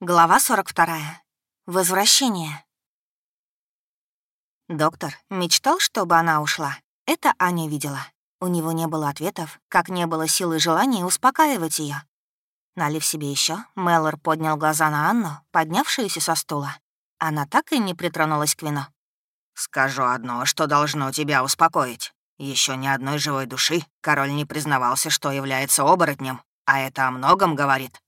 Глава 42. Возвращение. Доктор мечтал, чтобы она ушла. Это Аня видела. У него не было ответов, как не было силы и желания успокаивать ее. Налив себе еще, Меллор поднял глаза на Анну, поднявшуюся со стула. Она так и не притронулась к вину. «Скажу одно, что должно тебя успокоить. Еще ни одной живой души король не признавался, что является оборотнем, а это о многом говорит».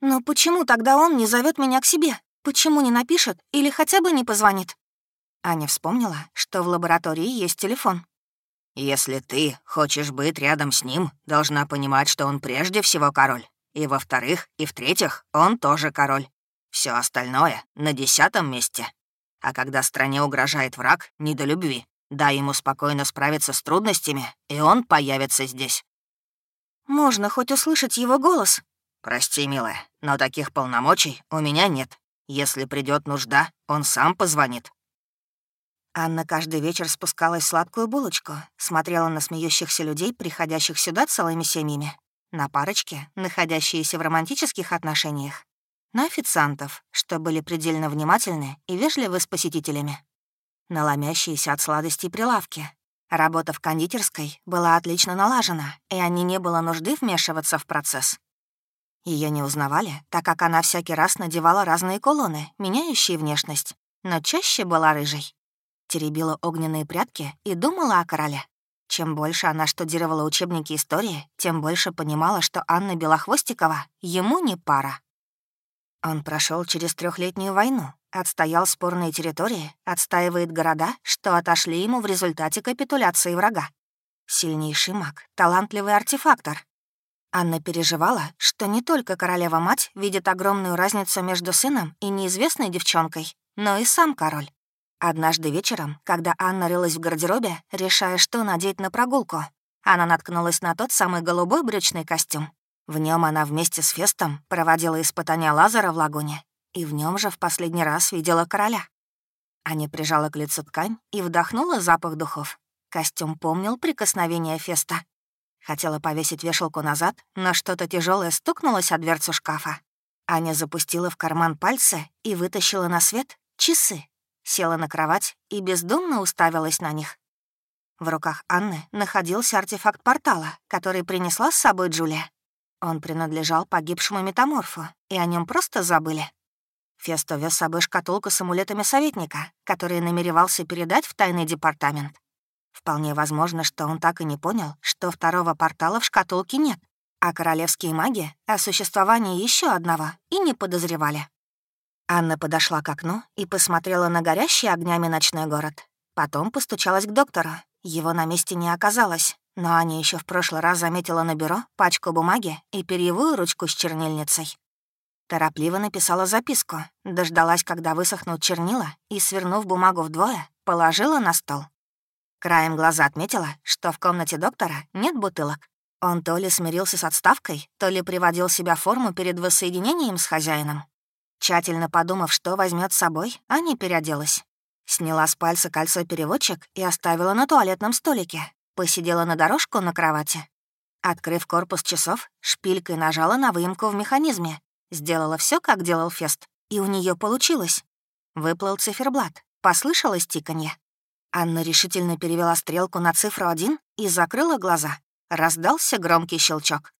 «Но почему тогда он не зовет меня к себе? Почему не напишет или хотя бы не позвонит?» Аня вспомнила, что в лаборатории есть телефон. «Если ты хочешь быть рядом с ним, должна понимать, что он прежде всего король. И во-вторых, и в-третьих, он тоже король. Все остальное на десятом месте. А когда стране угрожает враг, не до любви. Дай ему спокойно справиться с трудностями, и он появится здесь». «Можно хоть услышать его голос?» «Прости, милая, но таких полномочий у меня нет. Если придет нужда, он сам позвонит». Анна каждый вечер спускалась в сладкую булочку, смотрела на смеющихся людей, приходящих сюда целыми семьями, на парочки, находящиеся в романтических отношениях, на официантов, что были предельно внимательны и вежливы с посетителями, на ломящиеся от сладостей прилавки. Работа в кондитерской была отлично налажена, и они не было нужды вмешиваться в процесс. Ее не узнавали, так как она всякий раз надевала разные колонны, меняющие внешность, но чаще была рыжей. Теребила огненные прятки и думала о короле. Чем больше она штудировала учебники истории, тем больше понимала, что Анна Белохвостикова ему не пара. Он прошел через трехлетнюю войну, отстоял спорные территории, отстаивает города, что отошли ему в результате капитуляции врага. Сильнейший маг, талантливый артефактор, Анна переживала, что не только королева-мать видит огромную разницу между сыном и неизвестной девчонкой, но и сам король. Однажды вечером, когда Анна рылась в гардеробе, решая, что надеть на прогулку, она наткнулась на тот самый голубой брючный костюм. В нем она вместе с Фестом проводила испытания лазера в лагуне, и в нем же в последний раз видела короля. Аня прижала к лицу ткань и вдохнула запах духов. Костюм помнил прикосновение Феста, Хотела повесить вешалку назад, но что-то тяжелое стукнулось о дверцу шкафа. Аня запустила в карман пальцы и вытащила на свет часы. Села на кровать и бездумно уставилась на них. В руках Анны находился артефакт портала, который принесла с собой Джулия. Он принадлежал погибшему метаморфу, и о нем просто забыли. Фесто вез с собой шкатулку с амулетами советника, который намеревался передать в тайный департамент. Вполне возможно, что он так и не понял, что второго портала в шкатулке нет, а королевские маги о существовании еще одного и не подозревали. Анна подошла к окну и посмотрела на горящий огнями ночной город. Потом постучалась к доктору. Его на месте не оказалось, но Аня еще в прошлый раз заметила на бюро пачку бумаги и перьевую ручку с чернильницей. Торопливо написала записку, дождалась, когда высохнут чернила, и, свернув бумагу вдвое, положила на стол. Краем глаза отметила, что в комнате доктора нет бутылок. Он то ли смирился с отставкой, то ли приводил себя в форму перед воссоединением с хозяином. Тщательно подумав, что возьмет с собой, Аня переоделась. Сняла с пальца кольцо-переводчик и оставила на туалетном столике. Посидела на дорожку на кровати. Открыв корпус часов, шпилькой нажала на выемку в механизме. Сделала все, как делал Фест, и у нее получилось. Выплыл циферблат, послышалось тиканье. Анна решительно перевела стрелку на цифру один и закрыла глаза. Раздался громкий щелчок.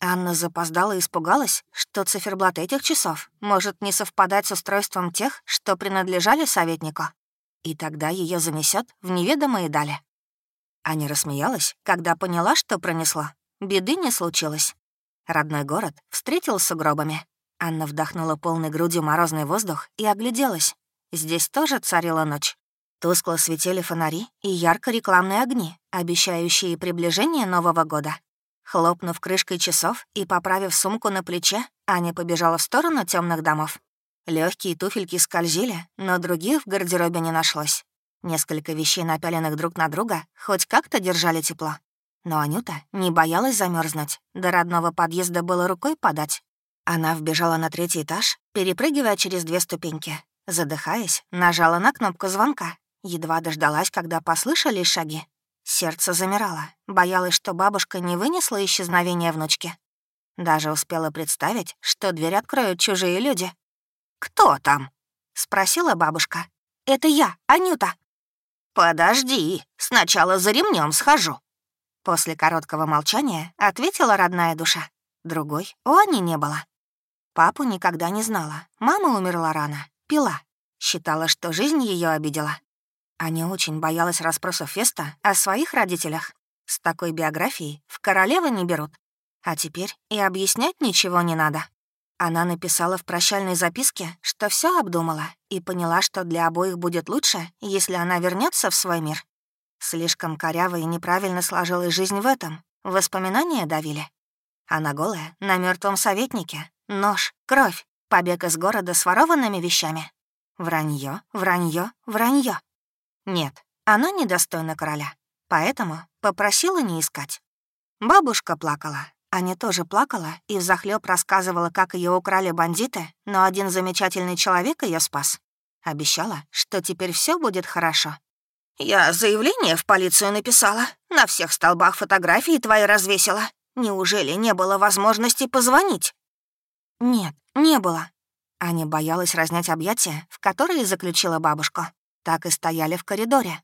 Анна запоздала и испугалась, что циферблат этих часов может не совпадать с устройством тех, что принадлежали советнику. И тогда ее занесет в неведомые дали. Аня рассмеялась, когда поняла, что пронесло. Беды не случилось. Родной город встретил с сугробами. Анна вдохнула полной грудью морозный воздух и огляделась. Здесь тоже царила ночь. Тускло светили фонари и ярко рекламные огни, обещающие приближение Нового года. Хлопнув крышкой часов и поправив сумку на плече, Аня побежала в сторону темных домов. Легкие туфельки скользили, но других в гардеробе не нашлось. Несколько вещей, напяленных друг на друга, хоть как-то держали тепло. Но Анюта не боялась замерзнуть. До родного подъезда было рукой подать. Она вбежала на третий этаж, перепрыгивая через две ступеньки. Задыхаясь, нажала на кнопку звонка Едва дождалась, когда послышались шаги. Сердце замирало, боялась, что бабушка не вынесла исчезновения внучки. Даже успела представить, что дверь откроют чужие люди, «Кто там?» — спросила бабушка. «Это я, Анюта». «Подожди, сначала за ремнем схожу». После короткого молчания ответила родная душа. Другой у Ани не было. Папу никогда не знала. Мама умерла рано, пила. Считала, что жизнь ее обидела. Аня очень боялась расспросов Феста о своих родителях. С такой биографией в королевы не берут. А теперь и объяснять ничего не надо. Она написала в прощальной записке, что все обдумала и поняла, что для обоих будет лучше, если она вернется в свой мир. Слишком коряво и неправильно сложилась жизнь в этом. Воспоминания давили. Она голая, на мертвом советнике. Нож, кровь, побег из города с ворованными вещами. Вранье, вранье, вранье. Нет, она недостойна короля, поэтому попросила не искать. Бабушка плакала, Аня тоже плакала и взахлёб рассказывала, как ее украли бандиты, но один замечательный человек ее спас. Обещала, что теперь все будет хорошо. «Я заявление в полицию написала, на всех столбах фотографии твои развесила. Неужели не было возможности позвонить?» «Нет, не было». Аня боялась разнять объятия, в которые заключила бабушку. Так и стояли в коридоре.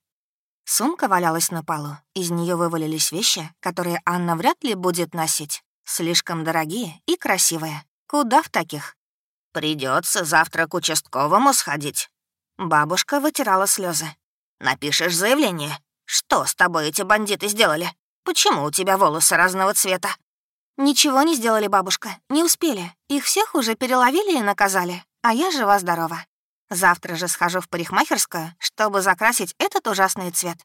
Сумка валялась на полу, из нее вывалились вещи, которые Анна вряд ли будет носить. Слишком дорогие и красивые. Куда в таких? Придется завтра к участковому сходить. Бабушка вытирала слезы. Напишешь заявление. Что с тобой эти бандиты сделали? Почему у тебя волосы разного цвета?» «Ничего не сделали, бабушка. Не успели. Их всех уже переловили и наказали. А я жива-здорова. Завтра же схожу в парикмахерскую, чтобы закрасить этот ужасный цвет».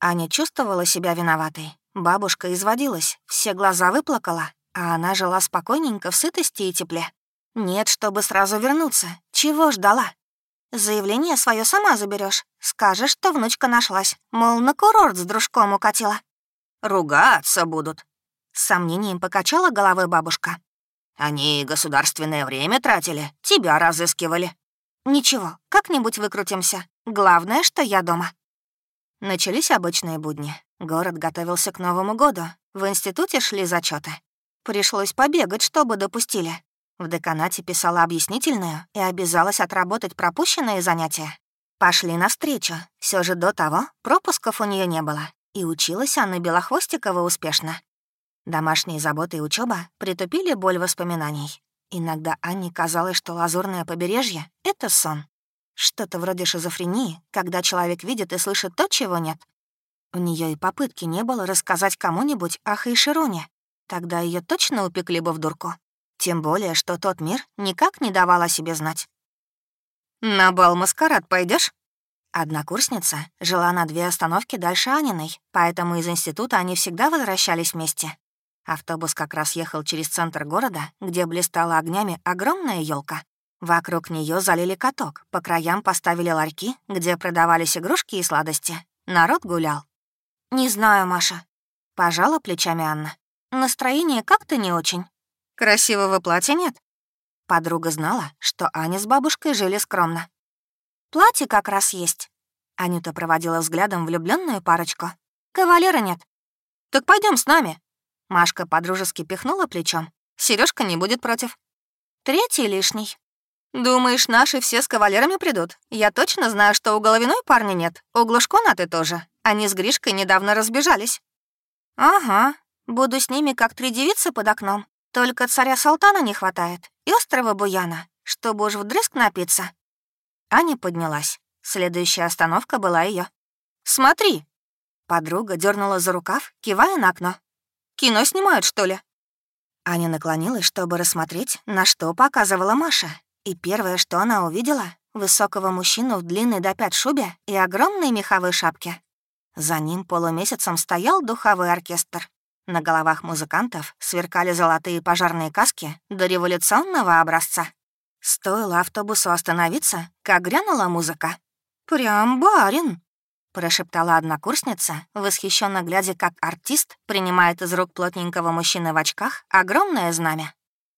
Аня чувствовала себя виноватой. Бабушка изводилась, все глаза выплакала, а она жила спокойненько в сытости и тепле. Нет, чтобы сразу вернуться. Чего ждала? Заявление свое сама заберешь. Скажешь, что внучка нашлась. Мол, на курорт с дружком укатила. Ругаться будут. С сомнением покачала головой бабушка. Они государственное время тратили, тебя разыскивали. Ничего, как-нибудь выкрутимся. Главное, что я дома. Начались обычные будни. Город готовился к Новому году. В институте шли зачеты. Пришлось побегать, чтобы допустили. В деканате писала объяснительную и обязалась отработать пропущенные занятия. Пошли навстречу. Все же до того пропусков у нее не было, и училась Анна Белохвостикова успешно. Домашние заботы и учеба притупили боль воспоминаний. Иногда Анне казалось, что лазурное побережье — это сон. Что-то вроде шизофрении, когда человек видит и слышит то, чего нет. У нее и попытки не было рассказать кому-нибудь о Хайшироне. Тогда ее точно упекли бы в дурку. Тем более, что тот мир никак не давал о себе знать. «На бал-маскарад пойдешь? Однокурсница жила на две остановки дальше Аниной, поэтому из института они всегда возвращались вместе. Автобус как раз ехал через центр города, где блистала огнями огромная елка. Вокруг нее залили каток, по краям поставили ларьки, где продавались игрушки и сладости. Народ гулял. «Не знаю, Маша», — пожала плечами Анна. «Настроение как-то не очень». Красивого платья нет. Подруга знала, что Аня с бабушкой жили скромно. Платье как раз есть. Анюта проводила взглядом влюбленную парочку. Кавалера нет. Так пойдем с нами. Машка подружески пихнула плечом. Сережка не будет против. Третий лишний. Думаешь, наши все с кавалерами придут? Я точно знаю, что у головиной парня нет. У Глушкона ты тоже. Они с Гришкой недавно разбежались. Ага, буду с ними как три девицы под окном. Только царя Салтана не хватает и острого Буяна, чтобы уж вдрызг напиться. Аня поднялась. Следующая остановка была ее. «Смотри!» Подруга дернула за рукав, кивая на окно. «Кино снимают, что ли?» Аня наклонилась, чтобы рассмотреть, на что показывала Маша. И первое, что она увидела — высокого мужчину в длинной до пят шубе и огромной меховой шапке. За ним полумесяцем стоял духовой оркестр. На головах музыкантов сверкали золотые пожарные каски до революционного образца. Стоило автобусу остановиться, как грянула музыка. «Прям барин!» — прошептала однокурсница, восхищенно глядя, как артист принимает из рук плотненького мужчины в очках огромное знамя.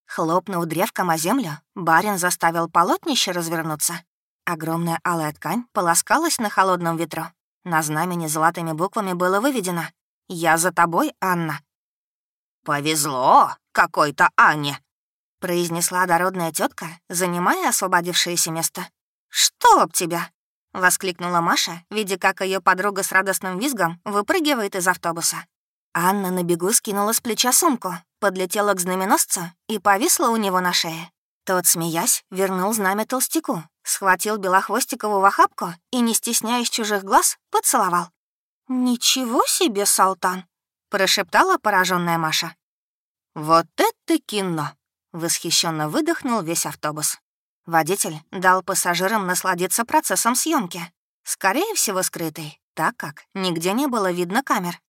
Хлопнув древком о землю, барин заставил полотнище развернуться. Огромная алая ткань полоскалась на холодном ветру. На знамени золотыми буквами было выведено «Я за тобой, Анна». «Повезло какой-то Анне», — произнесла дородная тетка, занимая освободившееся место. «Чтоб тебя!» — воскликнула Маша, видя, как ее подруга с радостным визгом выпрыгивает из автобуса. Анна на бегу скинула с плеча сумку, подлетела к знаменосцу и повисла у него на шее. Тот, смеясь, вернул знамя толстяку, схватил Белохвостикову в охапку и, не стесняясь чужих глаз, поцеловал. «Ничего себе, Салтан!» — прошептала пораженная Маша. «Вот это кино!» — восхищенно выдохнул весь автобус. Водитель дал пассажирам насладиться процессом съемки, скорее всего, скрытый, так как нигде не было видно камер.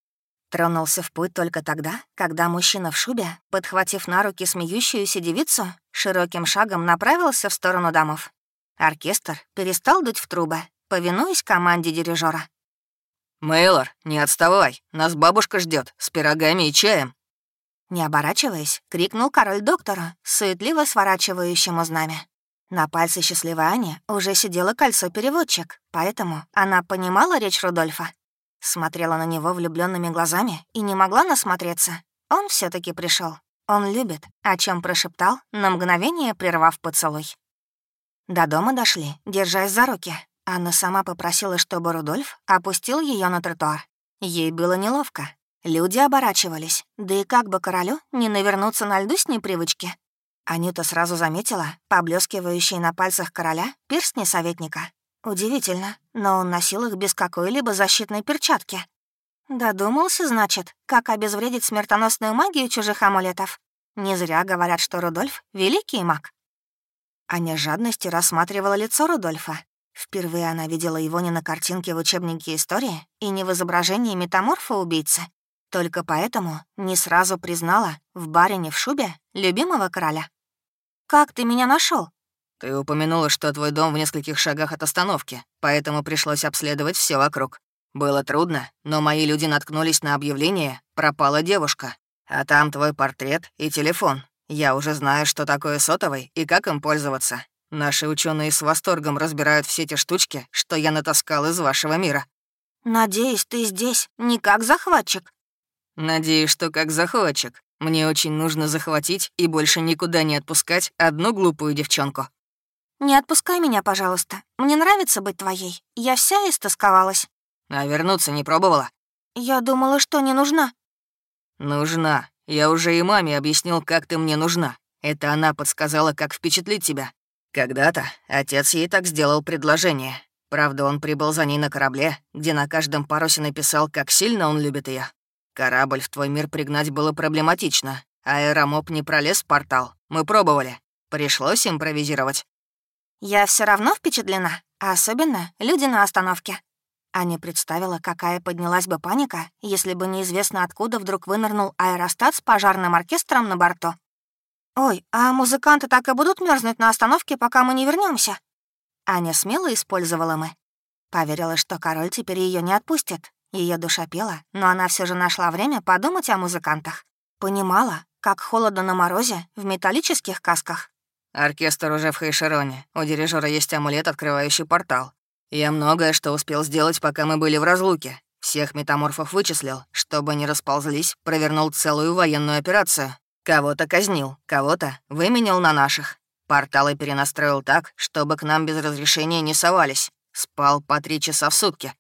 Тронулся в путь только тогда, когда мужчина в шубе, подхватив на руки смеющуюся девицу, широким шагом направился в сторону домов. Оркестр перестал дуть в трубы, повинуясь команде дирижера. «Мейлор, не отставай, нас бабушка ждет с пирогами и чаем». Не оборачиваясь, крикнул король доктора, суетливо сворачивающему знамя. На пальце счастливой Ани уже сидело кольцо-переводчик, поэтому она понимала речь Рудольфа. Смотрела на него влюбленными глазами и не могла насмотреться. Он все таки пришел. Он любит, о чем прошептал, на мгновение прервав поцелуй. До дома дошли, держась за руки. Анна сама попросила, чтобы Рудольф опустил ее на тротуар. Ей было неловко. Люди оборачивались, да и как бы королю не навернуться на льду с непривычки. Анюта сразу заметила поблескивающие на пальцах короля перстни советника. Удивительно, но он носил их без какой-либо защитной перчатки. Додумался, значит, как обезвредить смертоносную магию чужих амулетов. Не зря говорят, что Рудольф — великий маг. Аня жадностью рассматривала лицо Рудольфа. Впервые она видела его не на картинке в учебнике истории и не в изображении метаморфа-убийцы. Только поэтому не сразу признала в барине в шубе любимого короля. «Как ты меня нашел? «Ты упомянула, что твой дом в нескольких шагах от остановки, поэтому пришлось обследовать все вокруг. Было трудно, но мои люди наткнулись на объявление «Пропала девушка». А там твой портрет и телефон. Я уже знаю, что такое сотовый и как им пользоваться. Наши ученые с восторгом разбирают все те штучки, что я натаскал из вашего мира». «Надеюсь, ты здесь не как захватчик?» «Надеюсь, что как захватчик. Мне очень нужно захватить и больше никуда не отпускать одну глупую девчонку». «Не отпускай меня, пожалуйста. Мне нравится быть твоей. Я вся истосковалась». «А вернуться не пробовала?» «Я думала, что не нужна». «Нужна. Я уже и маме объяснил, как ты мне нужна. Это она подсказала, как впечатлить тебя. Когда-то отец ей так сделал предложение. Правда, он прибыл за ней на корабле, где на каждом парусе написал, как сильно он любит ее. Корабль в твой мир пригнать было проблематично. Аэромоб не пролез в портал. Мы пробовали. Пришлось импровизировать. Я все равно впечатлена, а особенно люди на остановке. Аня представила, какая поднялась бы паника, если бы неизвестно откуда вдруг вынырнул аэростат с пожарным оркестром на борту. «Ой, а музыканты так и будут мерзнуть на остановке, пока мы не вернемся. Аня смело использовала мы. Поверила, что король теперь ее не отпустит. Ее душа пела, но она все же нашла время подумать о музыкантах. Понимала, как холодно на морозе в металлических касках. Оркестр уже в Хейшероне. У дирижера есть амулет, открывающий портал. Я многое что успел сделать, пока мы были в разлуке. Всех метаморфов вычислил, чтобы не расползлись, провернул целую военную операцию. Кого-то казнил, кого-то выменял на наших. Порталы перенастроил так, чтобы к нам без разрешения не совались. Спал по три часа в сутки.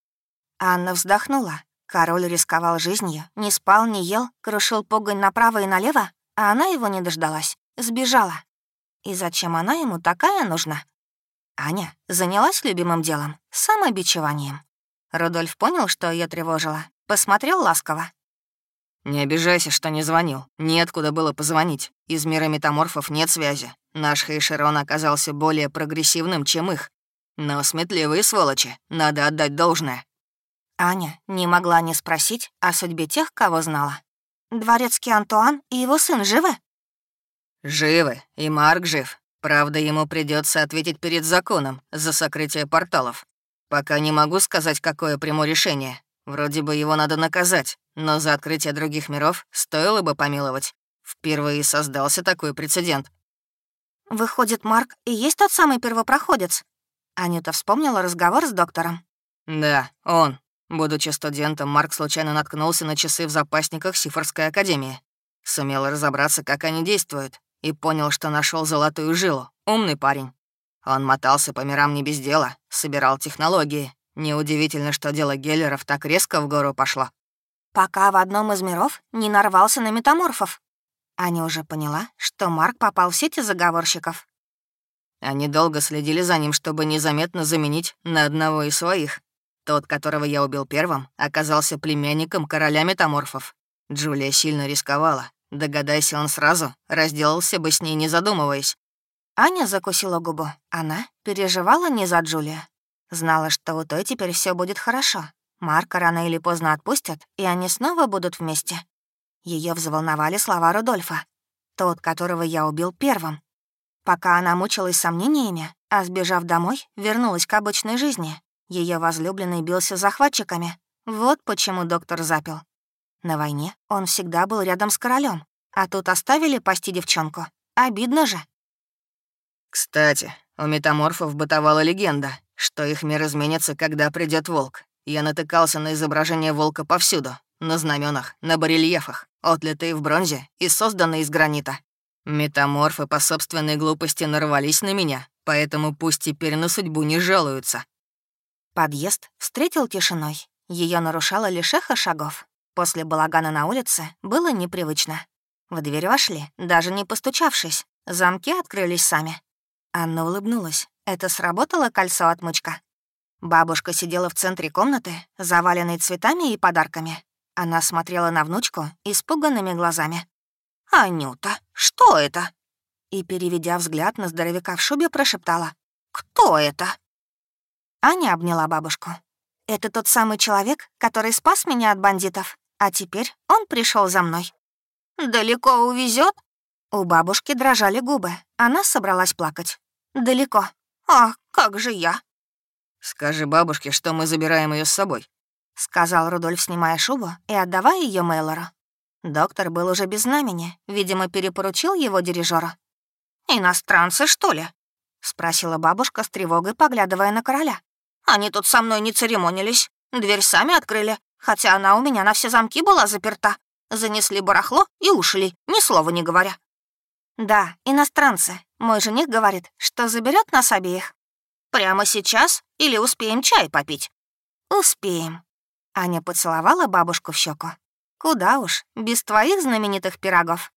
Анна вздохнула. Король рисковал жизнью, не спал, не ел, крушил погонь направо и налево, а она его не дождалась. Сбежала. И зачем она ему такая нужна? Аня занялась любимым делом — самобичеванием. Рудольф понял, что ее тревожило, посмотрел ласково. «Не обижайся, что не звонил. Неоткуда было позвонить. Из мира метаморфов нет связи. Наш Хейшерон оказался более прогрессивным, чем их. Но сметливые сволочи, надо отдать должное». Аня не могла не спросить о судьбе тех, кого знала. «Дворецкий Антуан и его сын живы?» «Живы, и Марк жив. Правда, ему придется ответить перед законом за сокрытие порталов. Пока не могу сказать, какое приму решение. Вроде бы его надо наказать, но за открытие других миров стоило бы помиловать. Впервые создался такой прецедент. «Выходит, Марк и есть тот самый первопроходец?» Анюта вспомнила разговор с доктором. «Да, он. Будучи студентом, Марк случайно наткнулся на часы в запасниках Сифорской академии. Сумел разобраться, как они действуют, и понял, что нашел золотую жилу. Умный парень. Он мотался по мирам не без дела, собирал технологии. Неудивительно, что дело Геллеров так резко в гору пошло. Пока в одном из миров не нарвался на метаморфов. Аня уже поняла, что Марк попал в сети заговорщиков. Они долго следили за ним, чтобы незаметно заменить на одного из своих. Тот, которого я убил первым, оказался племянником короля метаморфов. Джулия сильно рисковала. Догадайся он сразу, разделался бы с ней, не задумываясь. Аня закусила губу. Она переживала не за Джулию. Знала, что у той теперь все будет хорошо. Марка рано или поздно отпустят, и они снова будут вместе. Ее взволновали слова Рудольфа. Тот, которого я убил первым. Пока она мучилась сомнениями, а сбежав домой, вернулась к обычной жизни. Ее возлюбленный бился захватчиками. Вот почему доктор запил. На войне он всегда был рядом с королем, а тут оставили пасти девчонку. Обидно же. Кстати, у метаморфов бытовала легенда, что их мир изменится, когда придет волк. Я натыкался на изображение волка повсюду. На знаменах, на барельефах, отлитые в бронзе и созданные из гранита. Метаморфы по собственной глупости нарвались на меня, поэтому пусть теперь на судьбу не жалуются. Подъезд встретил тишиной. Ее нарушало лишь эхо шагов. После балагана на улице было непривычно. В дверь вошли, даже не постучавшись. Замки открылись сами. Анна улыбнулась. Это сработало кольцо-отмычка. Бабушка сидела в центре комнаты, заваленной цветами и подарками. Она смотрела на внучку испуганными глазами. «Анюта, что это?» И, переведя взгляд на здоровяка в шубе, прошептала. «Кто это?» Аня обняла бабушку. «Это тот самый человек, который спас меня от бандитов, а теперь он пришел за мной». «Далеко увезет? У бабушки дрожали губы. Она собралась плакать. «Далеко. А как же я?» «Скажи бабушке, что мы забираем ее с собой», — сказал Рудольф, снимая шубу и отдавая ее Мейлору. Доктор был уже без знамени, видимо, перепоручил его дирижера. «Иностранцы, что ли?» — спросила бабушка с тревогой, поглядывая на короля. «Они тут со мной не церемонились. Дверь сами открыли, хотя она у меня на все замки была заперта. Занесли барахло и ушли, ни слова не говоря». «Да, иностранцы. Мой жених говорит, что заберет нас обеих». «Прямо сейчас или успеем чай попить?» «Успеем». Аня поцеловала бабушку в щеку. «Куда уж, без твоих знаменитых пирогов».